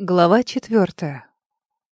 Глава четвертая.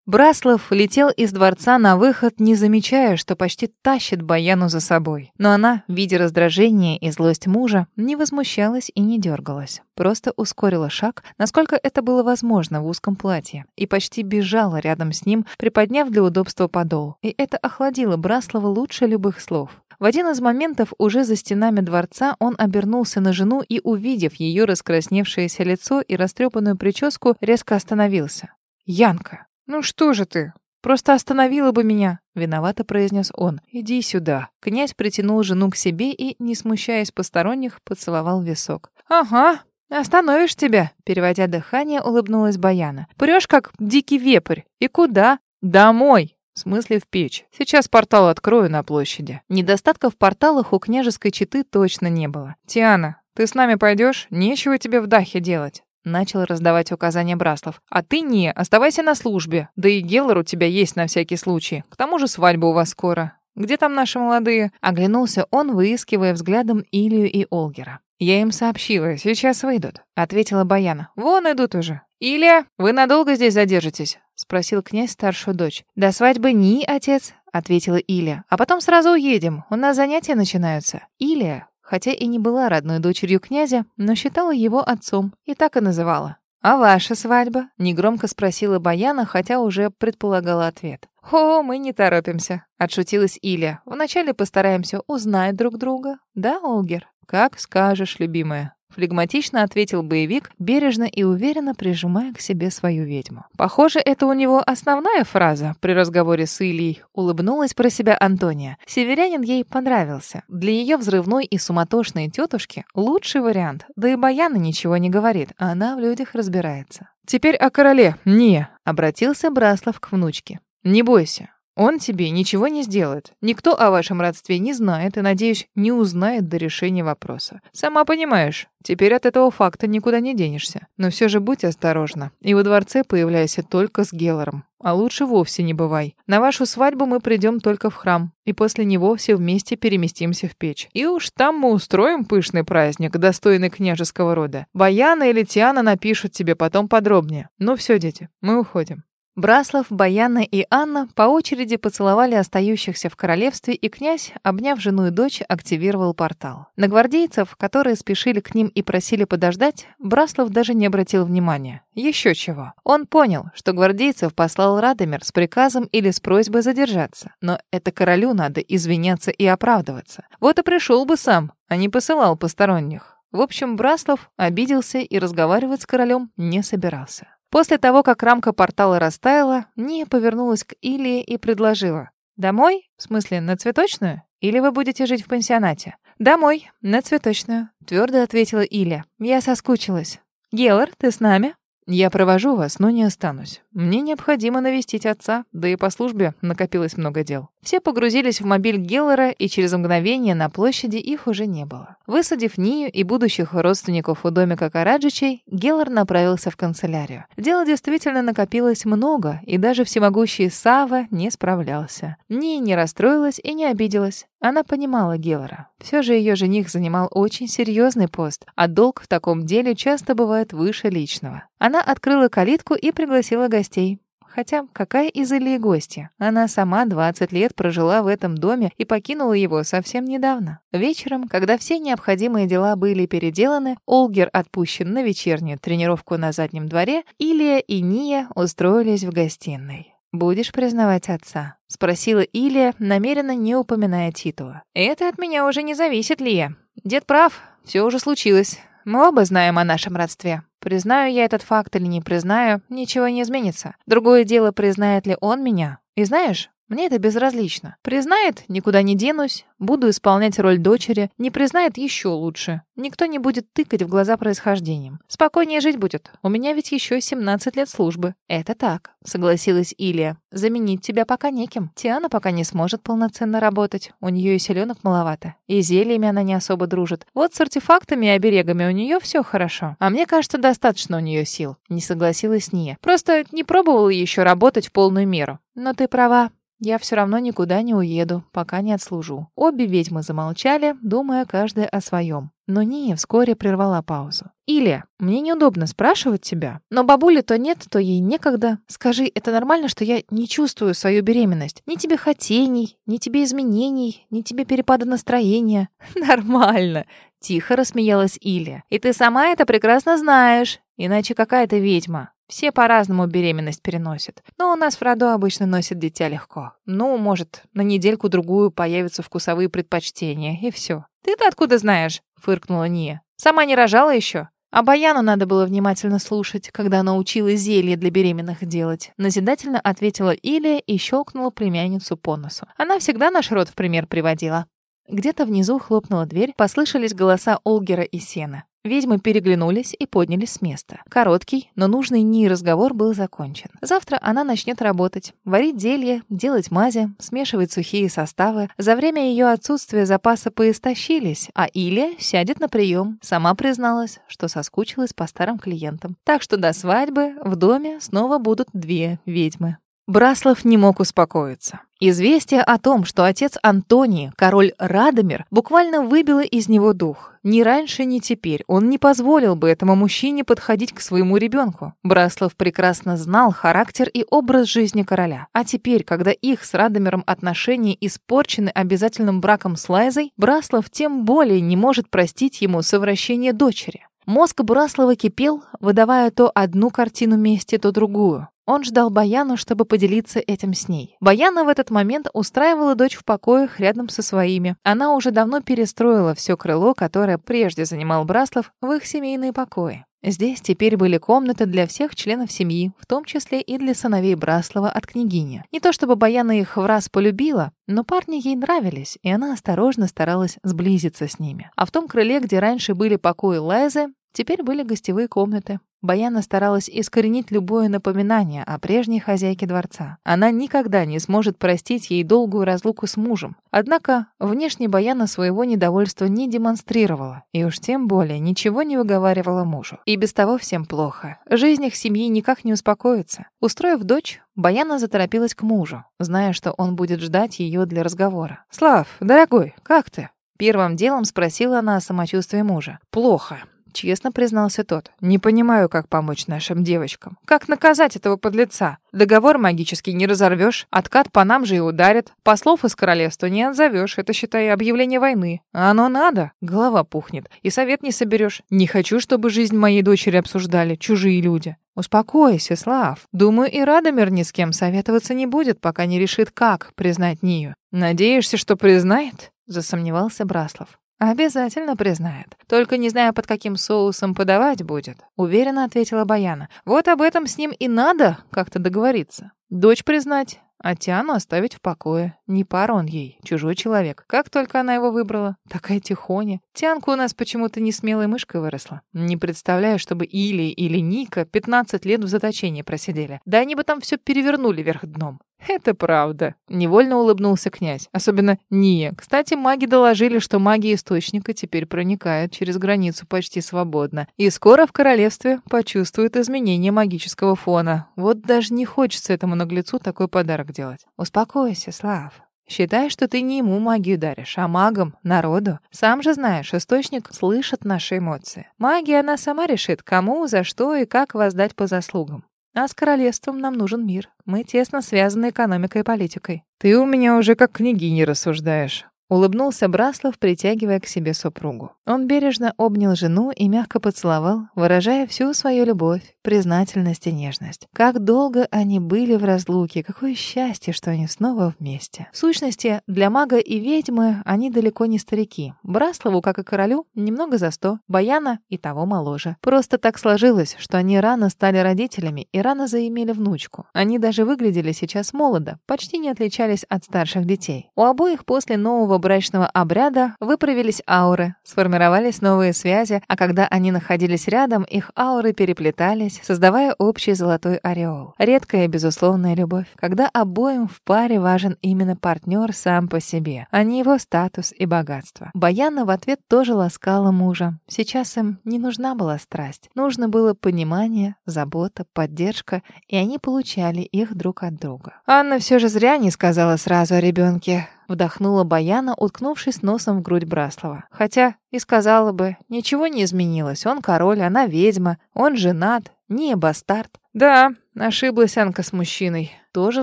Браслов летел из дворца на выход, не замечая, что почти тащит Баяну за собой. Но она, видя раздражение и злость мужа, не возмущалась и не дергалась. Просто ускорила шаг, насколько это было возможно в узком платье, и почти бежала рядом с ним, приподняв для удобства подол. И это охладило Браслова лучше любых слов. В один из моментов уже за стенами дворца он обернулся на жену и, увидев ее раскрасневшееся лицо и растрепанную прическу, резко остановился. «Янка, ну что же ты? Просто остановила бы меня!» — виновато произнес он. «Иди сюда». Князь притянул жену к себе и, не смущаясь посторонних, поцеловал висок. «Ага, «Остановишь тебя?» Переводя дыхание, улыбнулась Баяна. «Прешь, как дикий вепрь. И куда?» «Домой!» В смысле в печь. Сейчас портал открою на площади. Недостатков в порталах у княжеской четы точно не было. Тиана, ты с нами пойдешь? Нечего тебе в дахе делать. Начал раздавать указания Браслов. «А ты не, оставайся на службе. Да и Геллар у тебя есть на всякий случай. К тому же свадьба у вас скоро. Где там наши молодые?» Оглянулся он, выискивая взглядом Илью и Олгера. «Я им сообщила, сейчас выйдут», — ответила Баяна. «Вон идут уже». «Илья, вы надолго здесь задержитесь?» — спросил князь старшую дочь. «До свадьбы ни, отец», — ответила Илья. «А потом сразу уедем, у нас занятия начинаются». Илья, хотя и не была родной дочерью князя, но считала его отцом и так и называла. «А ваша свадьба?» — негромко спросила Баяна, хотя уже предполагала ответ. «О, мы не торопимся», — отшутилась Илья. «Вначале постараемся узнать друг друга. Да, Олгер?» «Как скажешь, любимая», — флегматично ответил боевик, бережно и уверенно прижимая к себе свою ведьму. «Похоже, это у него основная фраза при разговоре с Ильей», — улыбнулась про себя Антония. Северянин ей понравился. Для ее взрывной и суматошной тетушки лучший вариант. Да и Баяна ничего не говорит, а она в людях разбирается. «Теперь о короле. Не», — обратился Браслав к внучке. «Не бойся. Он тебе ничего не сделает. Никто о вашем родстве не знает и, надеюсь, не узнает до решения вопроса. Сама понимаешь, теперь от этого факта никуда не денешься. Но все же будь осторожна. И во дворце появляйся только с Геллором. А лучше вовсе не бывай. На вашу свадьбу мы придем только в храм, и после него все вместе переместимся в печь. И уж там мы устроим пышный праздник, достойный княжеского рода. Баяна или Тиана напишут тебе потом подробнее. Ну все, дети, мы уходим. Браслов, Баяна и Анна по очереди поцеловали остающихся в королевстве, и князь, обняв жену и дочь, активировал портал. На гвардейцев, которые спешили к ним и просили подождать, Браслов даже не обратил внимания. Еще чего. Он понял, что гвардейцев послал Радомир с приказом или с просьбой задержаться. Но это королю надо извиняться и оправдываться. Вот и пришел бы сам, а не посылал посторонних. В общем, Браслов обиделся и разговаривать с королем не собирался. После того, как рамка портала растаяла, Ния повернулась к Илии и предложила. «Домой? В смысле, на цветочную? Или вы будете жить в пансионате?» «Домой, на цветочную», — твердо ответила Иля. «Я соскучилась». «Геллар, ты с нами?» «Я провожу вас, но не останусь. Мне необходимо навестить отца, да и по службе накопилось много дел». Все погрузились в мобиль Геллера, и через мгновение на площади их уже не было. Высадив Нию и будущих родственников у домика Караджичей, Геллер направился в канцелярию. Дела действительно накопилось много, и даже всемогущий Сава не справлялся. Ния не расстроилась и не обиделась. Она понимала Геллера. Все же ее жених занимал очень серьезный пост, а долг в таком деле часто бывает выше личного. Она открыла калитку и пригласила гостей. Хотя какая из Ильи гостья? Она сама 20 лет прожила в этом доме и покинула его совсем недавно. Вечером, когда все необходимые дела были переделаны, Олгер отпущен на вечернюю тренировку на заднем дворе, Илья и Ния устроились в гостиной. «Будешь признавать отца?» — спросила Илья, намеренно не упоминая титула. «Это от меня уже не зависит, Лия. Дед прав, все уже случилось. Мы оба знаем о нашем родстве. Признаю я этот факт или не признаю, ничего не изменится. Другое дело, признает ли он меня. И знаешь, мне это безразлично. Признает, никуда не денусь, буду исполнять роль дочери. Не признает, еще лучше. Никто не будет тыкать в глаза происхождением. Спокойнее жить будет. У меня ведь еще 17 лет службы. Это так, согласилась Илья. Заменить тебя пока неким. Тиана пока не сможет полноценно работать. У нее и селенок маловато. И зельями она не особо дружит. Вот с артефактами и оберегами у нее все хорошо. А мне кажется, достаточно у нее сил. Не согласилась Ния. Просто не пробовала еще работать в полную меру. Но ты права. Я все равно никуда не уеду, пока не отслужу. Обе ведьмы замолчали, думая каждая о своем. Но Ния вскоре прервала паузу. «Илья, мне неудобно спрашивать тебя, но бабули то нет, то ей некогда. Скажи, это нормально, что я не чувствую свою беременность? Ни тебе хотений, ни тебе изменений, ни тебе перепада настроения». «Нормально», — тихо рассмеялась Илья. «И ты сама это прекрасно знаешь. Иначе какая ты ведьма? Все по-разному беременность переносят. Но у нас в роду обычно носит дитя легко. Ну, может, на недельку-другую появятся вкусовые предпочтения, и все. «Ты-то откуда знаешь?» — фыркнула Ния. «Сама не рожала еще?» А Баяну надо было внимательно слушать, когда она учила зелье для беременных делать. Назидательно ответила Илия и щелкнула племянницу по носу. Она всегда наш род в пример приводила. Где-то внизу хлопнула дверь, послышались голоса Олгера и Сена. Ведьмы переглянулись и поднялись с места. Короткий, но нужный Нии разговор был закончен. Завтра она начнет работать, варить зелье, делать мази, смешивать сухие составы. За время ее отсутствия запасы поистощились, а Илья сядет на прием. Сама призналась, что соскучилась по старым клиентам. Так что до свадьбы в доме снова будут две ведьмы. Браслов не мог успокоиться. Известие о том, что отец Антоний, король Радомир, буквально выбило из него дух. Ни раньше, ни теперь он не позволил бы этому мужчине подходить к своему ребенку. Браслов прекрасно знал характер и образ жизни короля. А теперь, когда их с Радомиром отношения испорчены обязательным браком с Лайзой, Браслов тем более не может простить ему совращение дочери. Мозг Браслова кипел, выдавая то одну картину мести, то другую. Он ждал Баяну, чтобы поделиться этим с ней. Баяна в этот момент устраивала дочь в покоях рядом со своими. Она уже давно перестроила все крыло, которое прежде занимал Браслов, в их семейные покои. Здесь теперь были комнаты для всех членов семьи, в том числе и для сыновей Браслова от княгини. Не то чтобы Баяна их в раз полюбила, но парни ей нравились, и она осторожно старалась сблизиться с ними. А в том крыле, где раньше были покои Лайзы, теперь были гостевые комнаты. Баяна старалась искоренить любое напоминание о прежней хозяйке дворца. Она никогда не сможет простить ей долгую разлуку с мужем. Однако внешне Баяна своего недовольства не демонстрировала, и уж тем более ничего не выговаривала мужу. И без того всем плохо. Жизнь их семьи никак не успокоится. Устроив дочь, Баяна заторопилась к мужу, зная, что он будет ждать ее для разговора. «Слав, дорогой, как ты?» Первым делом спросила она о самочувствии мужа. «Плохо. Честно признался тот. «Не понимаю, как помочь нашим девочкам. Как наказать этого подлеца? Договор магический не разорвешь, откат по нам же и ударит. Послов из королевства не отзовешь, это, считай, объявление войны. А оно надо? Голова пухнет. И совет не соберешь. Не хочу, чтобы жизнь моей дочери обсуждали чужие люди. «Успокойся, Слав. Думаю, и Радомир ни с кем советоваться не будет, пока не решит, как признать Нию. Надеешься, что признает?» — засомневался Браслов. «Обязательно признает. Только не знаю, под каким соусом подавать будет», — уверенно ответила Баяна. «Вот об этом с ним и надо как-то договориться. Дочь признать, а Тиану оставить в покое. Не пара он ей, чужой человек. Как только она его выбрала, такая тихоня. Тианка у нас почему-то не смелой мышкой выросла. Не представляю, чтобы Или или Ника 15 лет в заточении просидели. Да они бы там все перевернули вверх дном. «Это правда», — невольно улыбнулся князь. Особенно Ния. Кстати, маги доложили, что магия Источника теперь проникает через границу почти свободно. И скоро в королевстве почувствуют изменение магического фона. Вот даже не хочется этому наглецу такой подарок делать. «Успокойся, Слав. Считай, что ты не ему магию даришь, а магам, народу. Сам же знаешь, источник слышит наши эмоции. Магия она сама решит, кому, за что и как воздать по заслугам. А с королевством нам нужен мир. Мы тесно связаны экономикой и политикой. Ты у меня уже как княгиня рассуждаешь. Улыбнулся Браслов, притягивая к себе супругу. Он бережно обнял жену и мягко поцеловал, выражая всю свою любовь, признательность и нежность. Как долго они были в разлуке, какое счастье, что они снова вместе. В сущности, для мага и ведьмы они далеко не старики. Браслову, как и королю, немного за сто, Баяна и того моложе. Просто так сложилось, что они рано стали родителями и рано заимели внучку. Они даже выглядели сейчас молодо, почти не отличались от старших детей. У обоих после нового нового брачного обряда выправились ауры, сформировались новые связи, а когда они находились рядом, их ауры переплетались, создавая общий золотой ореол. Редкая безусловная любовь, когда обоим в паре важен именно партнер сам по себе, а не его статус и богатство. Баяна в ответ тоже ласкала мужа. Сейчас им не нужна была страсть, нужно было понимание, забота, поддержка, и они получали их друг от друга. Анна все же зря не сказала сразу о ребенке. Вдохнула Баяна, уткнувшись носом в грудь Браслова. Хотя и сказала бы, ничего не изменилось. Он король, она ведьма, он женат, не бастард. Да, ошиблась Анка с мужчиной. Тоже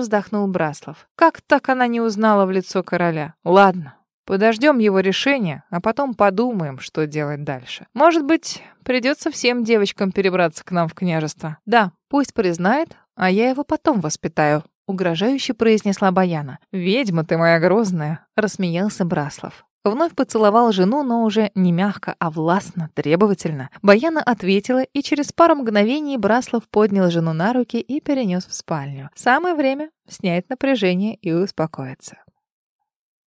вздохнул Браслов. Как так она не узнала в лицо короля? Ладно, Подождем его решения, а потом подумаем, что делать дальше. Может быть, придется всем девочкам перебраться к нам в княжество. Да, пусть признает, а я его потом воспитаю. Угрожающе произнесла Баяна. «Ведьма ты моя грозная!» — рассмеялся Браслов. Вновь поцеловал жену, но уже не мягко, а властно, требовательно. Баяна ответила, и через пару мгновений Браслов поднял жену на руки и перенес в спальню. Самое время снять напряжение и успокоиться.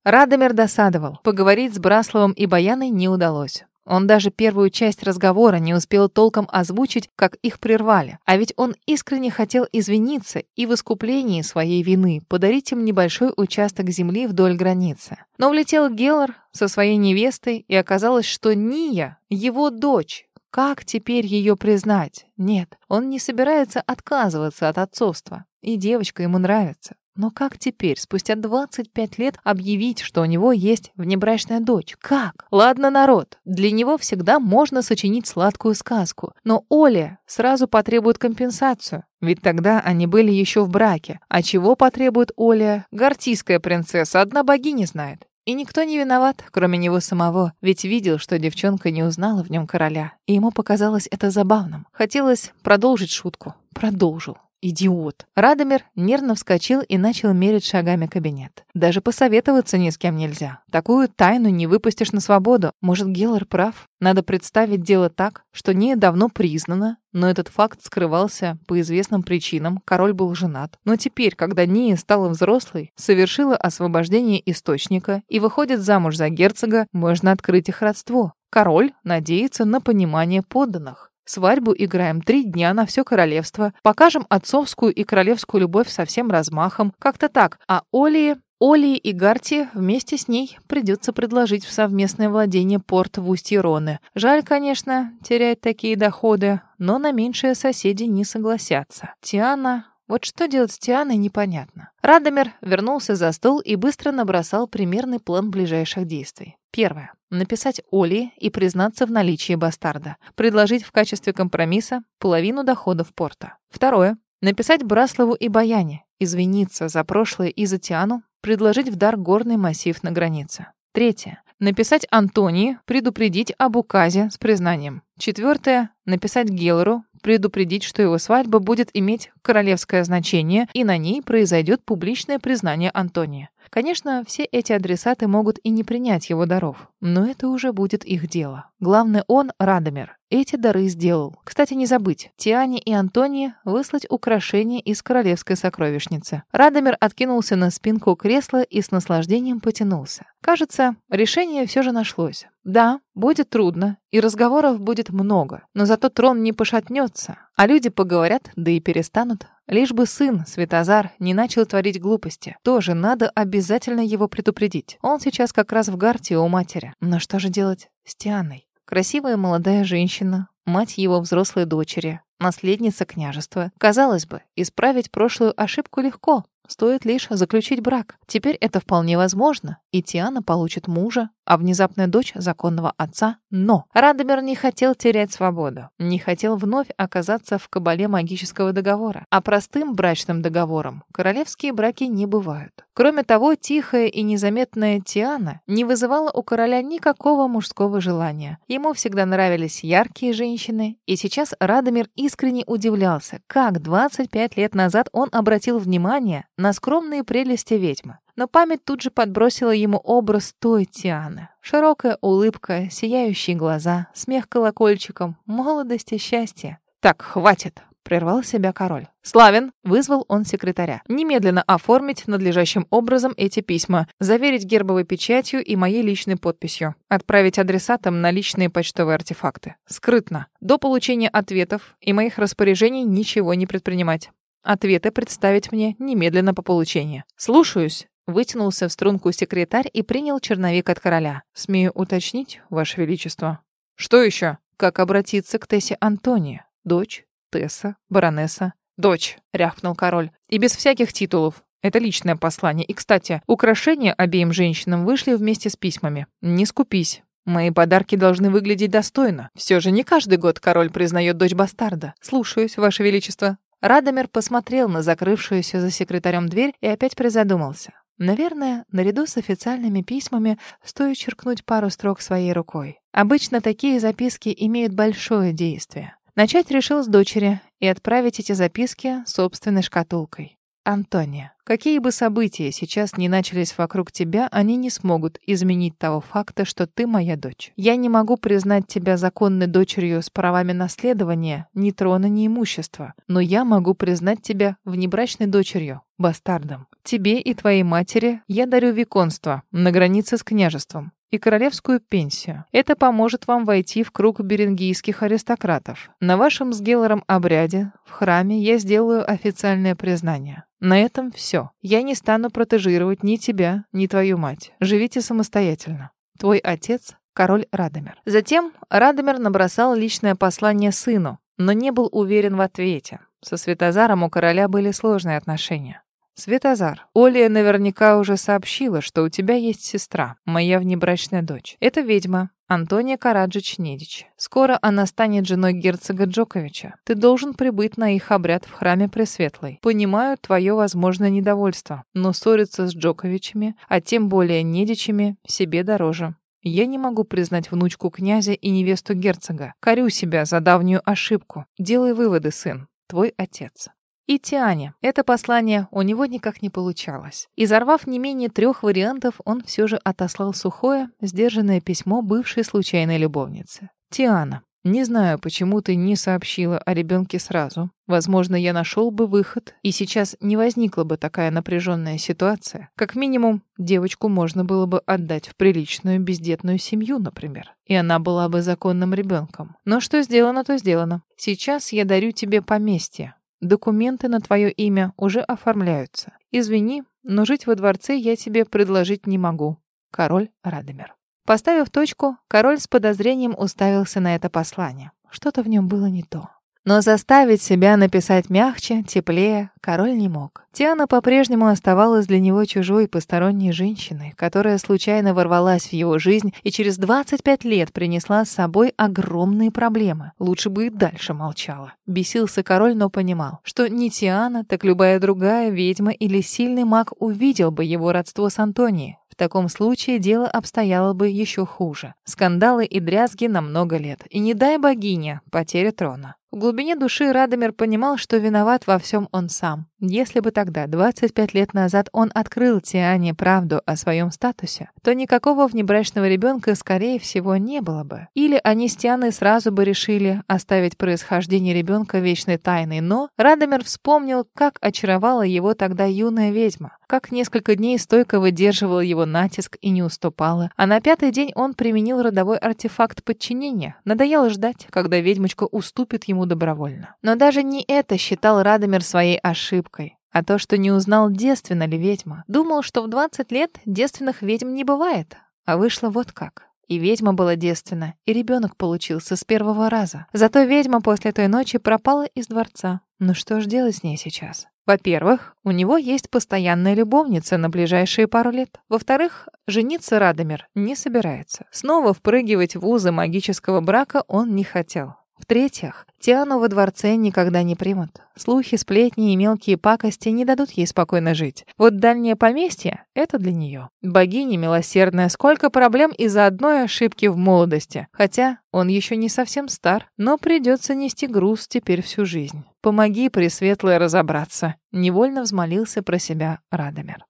Радомир досадовал. Поговорить с Брасловым и Баяной не удалось. Он даже первую часть разговора не успел толком озвучить, как их прервали. А ведь он искренне хотел извиниться и в искуплении своей вины подарить им небольшой участок земли вдоль границы. Но влетел Геллар со своей невестой, и оказалось, что Ния — его дочь. Как теперь ее признать? Нет, он не собирается отказываться от отцовства. И девочка ему нравится. Но как теперь, спустя 25 лет, объявить, что у него есть внебрачная дочь? Как? Ладно, народ, для него всегда можно сочинить сладкую сказку. Но Оля сразу потребует компенсацию. Ведь тогда они были еще в браке. А чего потребует Оля? Гортийская принцесса, одна богиня знает. И никто не виноват, кроме него самого, ведь видел, что девчонка не узнала в нем короля. И ему показалось это забавным. Хотелось продолжить шутку. Продолжил. Идиот. Радомир нервно вскочил и начал мерить шагами кабинет. Даже посоветоваться ни с кем нельзя. Такую тайну не выпустишь на свободу. Может, Геллар прав? Надо представить дело так, что не давно признано, но этот факт скрывался по известным причинам. Король был женат. Но теперь, когда Ния стала взрослой, совершила освобождение источника и выходит замуж за герцога, можно открыть их родство. Король надеется на понимание подданных. Свадьбу играем три дня на все королевство. Покажем отцовскую и королевскую любовь со всем размахом. Как-то так. А Оли... Оли и Гарти вместе с ней придется предложить в совместное владение порт в устье Роны. Жаль, конечно, терять такие доходы, но на меньшие соседи не согласятся. Тиана вот что делать с Тианой, непонятно. Радомир вернулся за стол и быстро набросал примерный план ближайших действий. Первое. Написать Оли и признаться в наличии бастарда. Предложить в качестве компромисса половину доходов порта. Второе. Написать Браслову и Баяне. Извиниться за прошлое и за Тиану. Предложить в дар горный массив на границе. Третье. Написать Антонии, предупредить об указе с признанием. Четвертое. Написать Геллеру, предупредить, что его свадьба будет иметь королевское значение, и на ней произойдет публичное признание Антония. Конечно, все эти адресаты могут и не принять его даров, но это уже будет их дело. Главное, он, Радомир, эти дары сделал. Кстати, не забыть, Тиане и Антонии выслать украшения из королевской сокровищницы. Радомир откинулся на спинку кресла и с наслаждением потянулся. Кажется, решение все же нашлось. Да, будет трудно, и разговоров будет много, но зато трон не пошатнется, а люди поговорят, да и перестанут. Лишь бы сын, Светозар, не начал творить глупости. Тоже надо обязательно его предупредить. Он сейчас как раз в гарте у матери. Но что же делать с Тианой? Красивая молодая женщина, мать его взрослой дочери, наследница княжества. Казалось бы, исправить прошлую ошибку легко. Стоит лишь заключить брак. Теперь это вполне возможно, и Тиана получит мужа, а внезапная дочь законного отца — но. Радомир не хотел терять свободу, не хотел вновь оказаться в кабале магического договора. А простым брачным договором королевские браки не бывают. Кроме того, тихая и незаметная Тиана не вызывала у короля никакого мужского желания. Ему всегда нравились яркие женщины, и сейчас Радомир искренне удивлялся, как 25 лет назад он обратил внимание на скромные прелести ведьмы. Но память тут же подбросила ему образ той Тианы. Широкая улыбка, сияющие глаза, смех колокольчиком, молодость и счастье. «Так, хватит!» прервал себя король. «Славин!» — вызвал он секретаря. «Немедленно оформить надлежащим образом эти письма, заверить гербовой печатью и моей личной подписью, отправить адресатам на личные почтовые артефакты. Скрытно. До получения ответов и моих распоряжений ничего не предпринимать. Ответы представить мне немедленно по получении. Слушаюсь!» Вытянулся в струнку секретарь и принял черновик от короля. «Смею уточнить, Ваше Величество». «Что еще?» «Как обратиться к Тессе Антонии? Дочь, Тесса, баронесса». «Дочь», — рявкнул король. «И без всяких титулов. Это личное послание. И, кстати, украшения обеим женщинам вышли вместе с письмами. Не скупись. Мои подарки должны выглядеть достойно. Все же не каждый год король признает дочь бастарда. Слушаюсь, Ваше Величество». Радомир посмотрел на закрывшуюся за секретарем дверь и опять призадумался. Наверное, наряду с официальными письмами стоит черкнуть пару строк своей рукой. Обычно такие записки имеют большое действие. Начать решил с дочери и отправить эти записки собственной шкатулкой. Антония, какие бы события сейчас ни начались вокруг тебя, они не смогут изменить того факта, что ты моя дочь. Я не могу признать тебя законной дочерью с правами наследования, ни трона, ни имущества, но я могу признать тебя внебрачной дочерью, бастардом. Тебе и твоей матери я дарю виконство на границе с княжеством и королевскую пенсию. Это поможет вам войти в круг берингийских аристократов. На вашем с Геллором обряде в храме я сделаю официальное признание. На этом все. Я не стану протежировать ни тебя, ни твою мать. Живите самостоятельно. Твой отец — король Радомир. Затем Радомир набросал личное послание сыну, но не был уверен в ответе. Со Светозаром у короля были сложные отношения. Светозар, Оля наверняка уже сообщила, что у тебя есть сестра, моя внебрачная дочь. Это ведьма, Антония Караджич-Недич. Скоро она станет женой герцога Джоковича. Ты должен прибыть на их обряд в храме Пресветлой. Понимаю твое возможное недовольство, но ссориться с Джоковичами, а тем более Недичами, себе дороже. Я не могу признать внучку князя и невесту герцога. Корю себя за давнюю ошибку. Делай выводы, сын. Твой отец. И Тиане. Это послание у него никак не получалось. Изорвав не менее трех вариантов, он все же отослал сухое, сдержанное письмо бывшей случайной любовнице. «Тиана, не знаю, почему ты не сообщила о ребенке сразу. Возможно, я нашел бы выход, и сейчас не возникла бы такая напряженная ситуация. Как минимум, девочку можно было бы отдать в приличную бездетную семью, например. И она была бы законным ребенком. Но что сделано, то сделано. Сейчас я дарю тебе поместье, Документы на твое имя уже оформляются. Извини, но жить во дворце я тебе предложить не могу. Король Радомир. Поставив точку, король с подозрением уставился на это послание. Что-то в нем было не то. Но заставить себя написать мягче, теплее король не мог. Тиана по-прежнему оставалась для него чужой посторонней женщиной, которая случайно ворвалась в его жизнь и через 25 лет принесла с собой огромные проблемы. Лучше бы и дальше молчала. Бесился король, но понимал, что не Тиана, так любая другая ведьма или сильный маг увидел бы его родство с Антонией. В таком случае дело обстояло бы еще хуже. Скандалы и дрязги на много лет. И не дай богиня, потеря трона. В глубине души Радомир понимал, что виноват во всем он сам. Если бы тогда, 25 лет назад, он открыл Тиане правду о своем статусе, то никакого внебрачного ребенка, скорее всего, не было бы. Или они с Тианой сразу бы решили оставить происхождение ребенка вечной тайной. Но Радомир вспомнил, как очаровала его тогда юная ведьма, как несколько дней стойко выдерживала его натиск и не уступала. А на пятый день он применил родовой артефакт подчинения. Надоело ждать, когда ведьмочка уступит ему добровольно. Но даже не это считал Радомир своей ошибкой. А то, что не узнал, девственна ли ведьма. Думал, что в 20 лет девственных ведьм не бывает. А вышло вот как. И ведьма была девственна, и ребенок получился с первого раза. Зато ведьма после той ночи пропала из дворца. Ну что ж делать с ней сейчас? Во-первых, у него есть постоянная любовница на ближайшие пару лет. Во-вторых, жениться Радомир не собирается. Снова впрыгивать в узы магического брака он не хотел. В-третьих, Тиану во дворце никогда не примут. Слухи, сплетни и мелкие пакости не дадут ей спокойно жить. Вот дальнее поместье — это для нее. Богиня милосердная, сколько проблем из-за одной ошибки в молодости. Хотя он еще не совсем стар, но придется нести груз теперь всю жизнь. Помоги, Пресветлая, разобраться. Невольно взмолился про себя Радомир.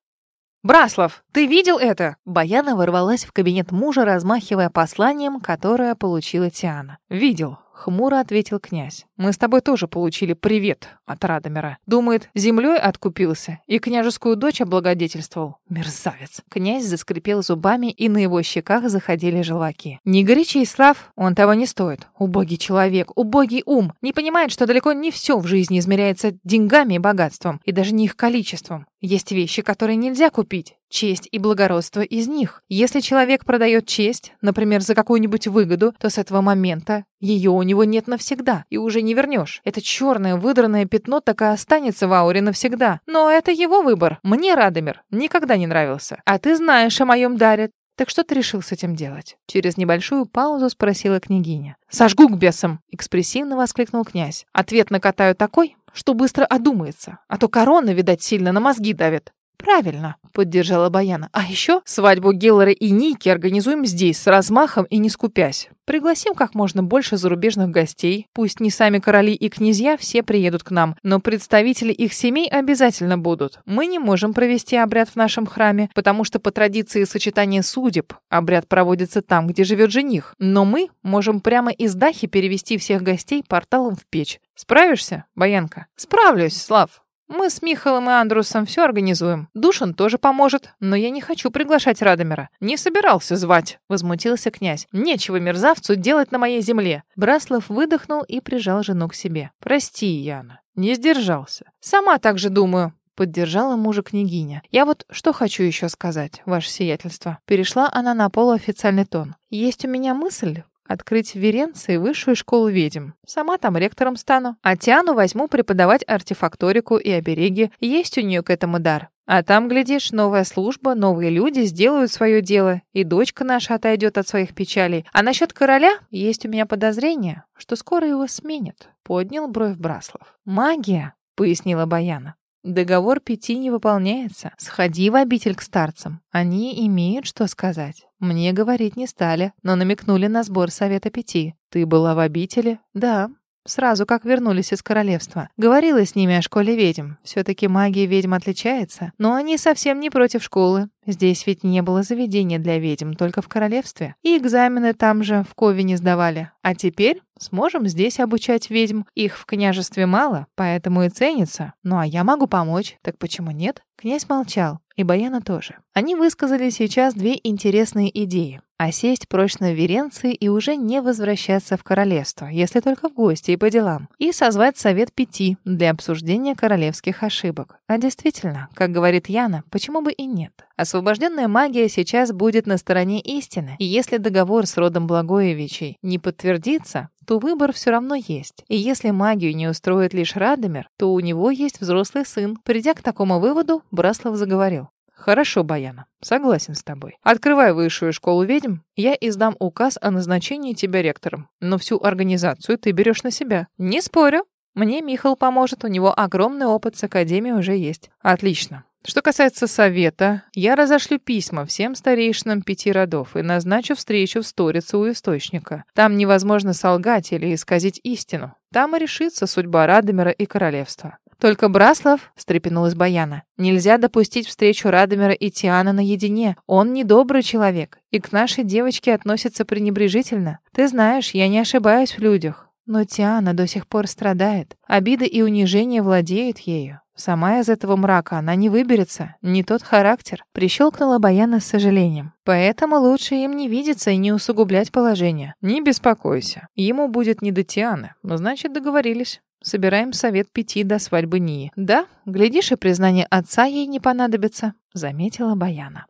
«Браслов, ты видел это?» Баяна ворвалась в кабинет мужа, размахивая посланием, которое получила Тиана. «Видел», — хмуро ответил князь. Мы с тобой тоже получили привет от Радомира. Думает, землей откупился и княжескую дочь облагодетельствовал. Мерзавец. Князь заскрипел зубами, и на его щеках заходили желваки. Не горячи, Слав, он того не стоит. Убогий человек, убогий ум. Не понимает, что далеко не все в жизни измеряется деньгами и богатством, и даже не их количеством. Есть вещи, которые нельзя купить. Честь и благородство из них. Если человек продает честь, например, за какую-нибудь выгоду, то с этого момента ее у него нет навсегда, и уже не вернешь. Это черное выдранное пятно так и останется в ауре навсегда. Но это его выбор. Мне Радомир никогда не нравился. А ты знаешь о моем даре. Так что ты решил с этим делать? Через небольшую паузу спросила княгиня. Сожгу к бесам! Экспрессивно воскликнул князь. Ответ накатаю такой, что быстро одумается. А то корона, видать, сильно на мозги давит. «Правильно», — поддержала Баяна. «А еще свадьбу Геллера и Ники организуем здесь, с размахом и не скупясь. Пригласим как можно больше зарубежных гостей. Пусть не сами короли и князья все приедут к нам, но представители их семей обязательно будут. Мы не можем провести обряд в нашем храме, потому что по традиции сочетания судеб обряд проводится там, где живет жених. Но мы можем прямо из Дахи перевести всех гостей порталом в печь. Справишься, Баянка?» «Справлюсь, Слав», мы с Михалом и Андрусом все организуем. Душин тоже поможет, но я не хочу приглашать Радомира. Не собирался звать, возмутился князь. Нечего мерзавцу делать на моей земле. Браслов выдохнул и прижал жену к себе. Прости, Яна, не сдержался. Сама так же думаю. Поддержала мужа княгиня. «Я вот что хочу еще сказать, ваше сиятельство». Перешла она на полуофициальный тон. «Есть у меня мысль, открыть в Веренции высшую школу ведьм. Сама там ректором стану. А Тиану возьму преподавать артефакторику и обереги. Есть у нее к этому дар. А там, глядишь, новая служба, новые люди сделают свое дело, и дочка наша отойдет от своих печалей. А насчет короля есть у меня подозрение, что скоро его сменят. Поднял бровь Браслов. «Магия», — пояснила Баяна. Договор пяти не выполняется. Сходи в обитель к старцам. Они имеют что сказать. Мне говорить не стали, но намекнули на сбор совета пяти. Ты была в обители? Да. Сразу как вернулись из королевства. Говорила с ними о школе ведьм. Все-таки магия ведьм отличается. Но они совсем не против школы. Здесь ведь не было заведения для ведьм, только в королевстве. И экзамены там же, в Ковине сдавали. А теперь сможем здесь обучать ведьм. Их в княжестве мало, поэтому и ценится. Ну а я могу помочь, так почему нет? Князь молчал, и Баяна тоже. Они высказали сейчас две интересные идеи. Осесть прочно в Веренции и уже не возвращаться в королевство, если только в гости и по делам. И созвать совет пяти для обсуждения королевских ошибок. А действительно, как говорит Яна, почему бы и нет? Освобожденная магия сейчас будет на стороне истины, и если договор с родом Благоевичей не подтвердится, то выбор все равно есть. И если магию не устроит лишь Радомир, то у него есть взрослый сын. Придя к такому выводу, Браслов заговорил. «Хорошо, Баяна, согласен с тобой. Открывай высшую школу ведьм, я издам указ о назначении тебя ректором. Но всю организацию ты берешь на себя. Не спорю. Мне Михал поможет, у него огромный опыт с академией уже есть. Отлично. Что касается совета, я разошлю письма всем старейшинам пяти родов и назначу встречу в Сторице у источника. Там невозможно солгать или исказить истину. Там и решится судьба Радомира и королевства. Только Браслав, встрепенулась Баяна, нельзя допустить встречу Радомира и Тиана наедине. Он недобрый человек и к нашей девочке относится пренебрежительно. Ты знаешь, я не ошибаюсь в людях. Но Тиана до сих пор страдает. Обида и унижение владеют ею. Сама из этого мрака она не выберется, не тот характер. Прищелкнула Баяна с сожалением. Поэтому лучше им не видеться и не усугублять положение. Не беспокойся, ему будет не до Тианы. Ну, значит, договорились. Собираем совет пяти до свадьбы Нии. Да, глядишь, и признание отца ей не понадобится, заметила Баяна.